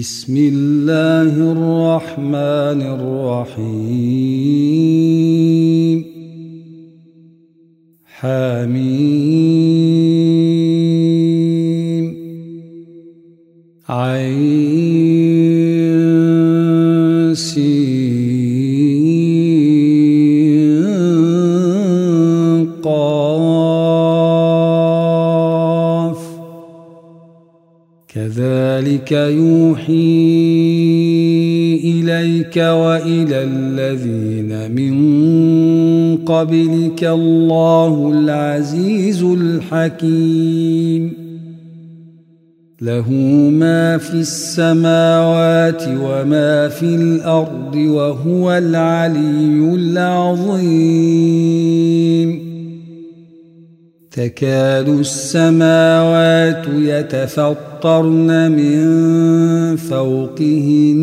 بسم الله الرحمن الرحيم. حميم. عين قاف. كذلك يوحي قبلك الله العزيز الحكيم. له ما في السماوات وما في الأرض وهو العلي العظيم. تكاد السماوات يتفطرن من فوقهن.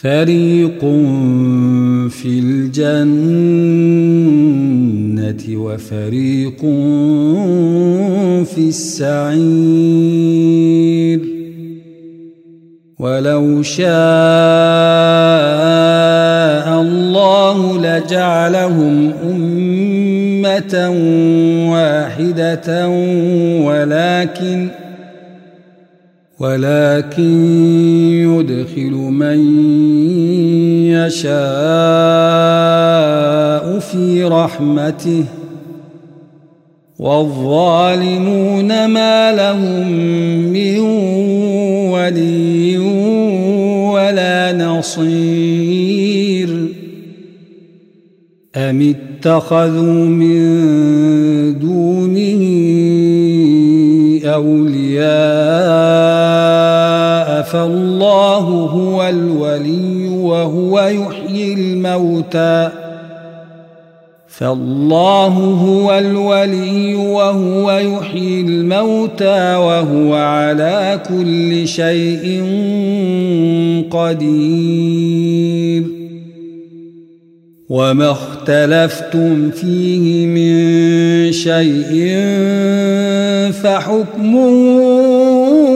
فريق في الجنة وفريق في السعير ولو شاء الله لجعلهم أمة واحدة ولكن ولكن يدخل من يشاء في رحمته والظالمون ما لهم من ولي ولا نصير أم اتخذوا من دونه أولياء فالله هو الولي وهو يحيي الموتى. فالله هو الولي وهو يحيي الموتى وهو على كل شيء قدير. وما اختلفتم فيه من شيء فحكمه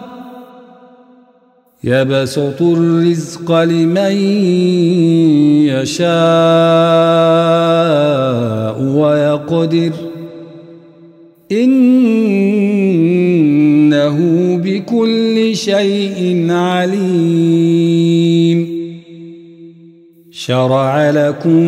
يبسط الرزق لمن يشاء ويقدر إنه بكل شيء عليم شرع لكم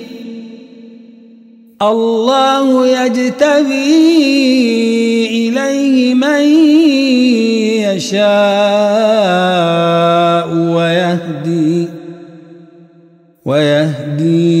الله يجتبي إليه من يشاء ويهدي ويهدي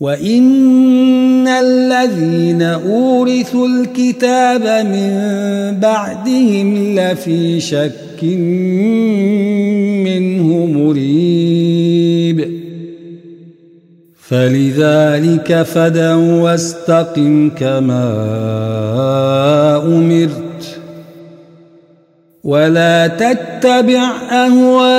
وإن الذين أورثوا الكتاب من بعدهم لفي شك منه مريب فلذلك فدع واستقم كما أمرت ولا تتبع أهواءهم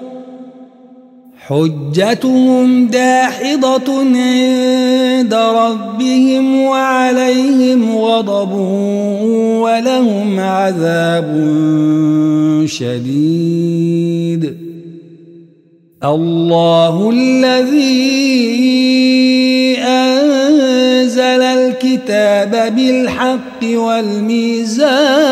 حجتهم داحضة عند ربهم وعليهم غضب ولهم عذاب شديد. الله الذي أنزل الكتاب بالحق والميزان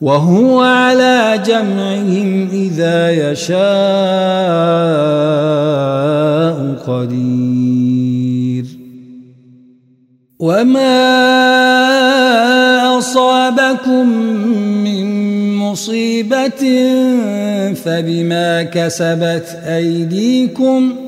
وهو على جمعهم إذا يشاء قدير. وما أصابكم من مصيبة فبما كسبت أيديكم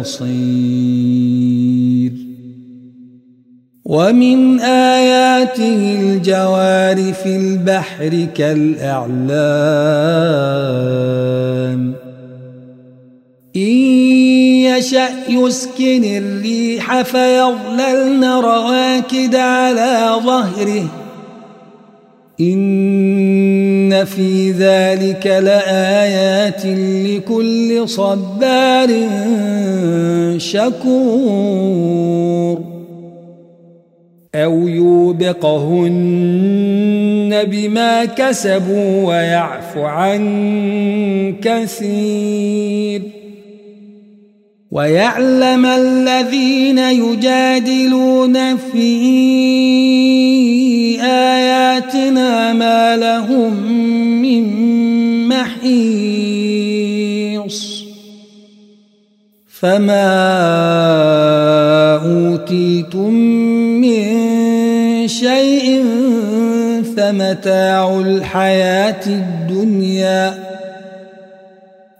نصير ومن آياته الجوار في البحر كالأعلام إن يشأ يسكن الريح فيظللن رواكد على ظهره إن في ذلك لآيات لكل صبار شكور. أو يوبقهن بما كسبوا ويعفو عن كثير. ويعلم الذين يجادلون في آياتنا ما لهم من محيص فما أوتيتم من شيء فمتاع الحياة الدنيا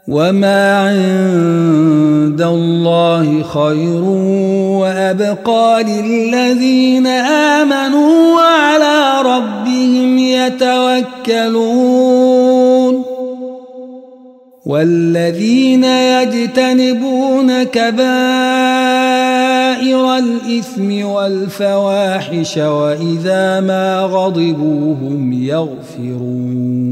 وما عند الله خير وأبقى للذين آمنوا وعلى ربهم يتوكلون والذين يجتنبون كبائر الإثم والفواحش وإذا ما غضبوا هم يغفرون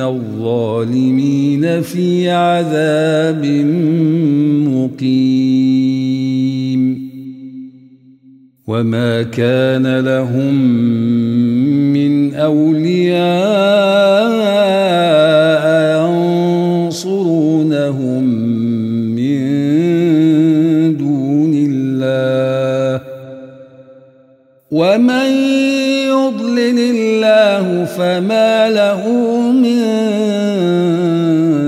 الظالمين في عذاب مقيم. وما كان لهم من أولياء ينصرونهم من دون الله. ومن يضلل الله فما له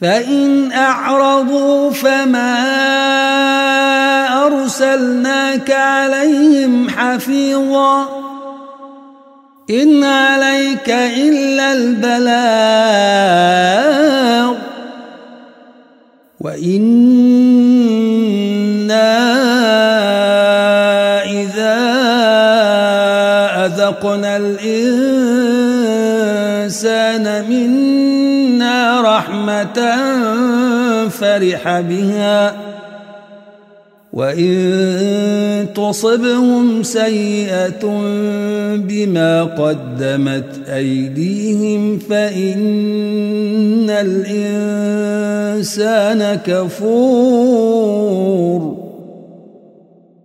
فإن أعرضوا فما أرسلناك عليهم حفيظا إن عليك إلا البلاغ وإنا أذقنا الإنسان منا رحمة فرح بها. وإن تصبهم سيئة بما قدمت أيديهم فإن الإنسان كفور.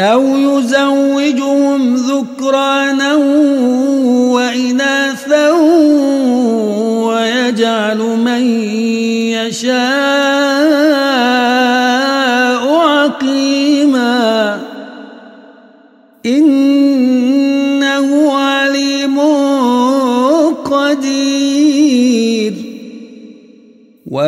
أو يزوجهم ذكرانا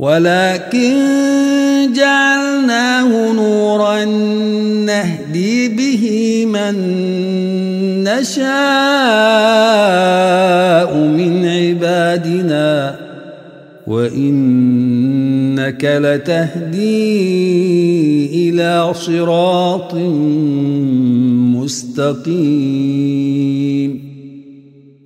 ولكن جعلناه نورا نهدي به من نشاء من عبادنا. وإنك لتهدي إلى صراط مستقيم.